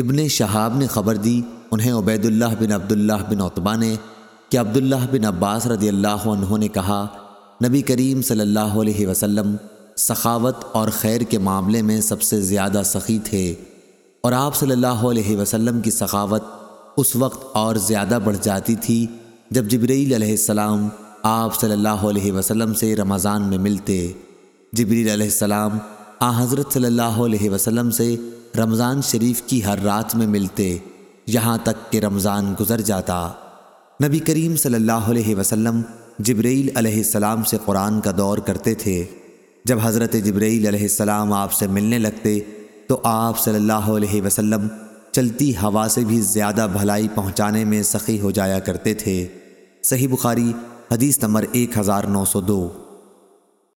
ابن شہاب نے خبر دی، انہیں عبید اللہ بن عبداللہ بن عطبہ نے کہ عبداللہ بن عباس رضی اللہ عنہ نے کہا، نبی کریم صلی اللہ علیہ وسلم سخاوت اور خیر کے معاملے میں سب سے زیادہ سخی تھے اور آپ صلی اللہ علیہ وسلم کی سخاوت اس وقت اور زیادہ بڑھ جاتی تھی جب جبریل علیہ السلام آپ صلی اللہ علیہ وسلم سے رمضان میں ملتے۔ جبریل علیہ السلام آ حضرت صلی اللہ علیہ وسلم سے رمضان شریف کی ہر رات میں ملتے، یہاں تک کہ رمضان گزر جاتا۔ نبی کریم صلی اللہ علیہ وسلم جبریل علیہ السلام سے قرآن کا دور کرتے تھے۔ جب حضرت جبریل علیہ السلام آپ سے ملنے لگتے، تو آپ صلی اللہ علیہ وسلم چلتی ہوا سے بھی زیادہ بھلائی پہنچانے میں سخی ہو جایا کرتے تھے۔ صحیح بخاری، حدیث نمبر ایک ہزار نو سو دو۔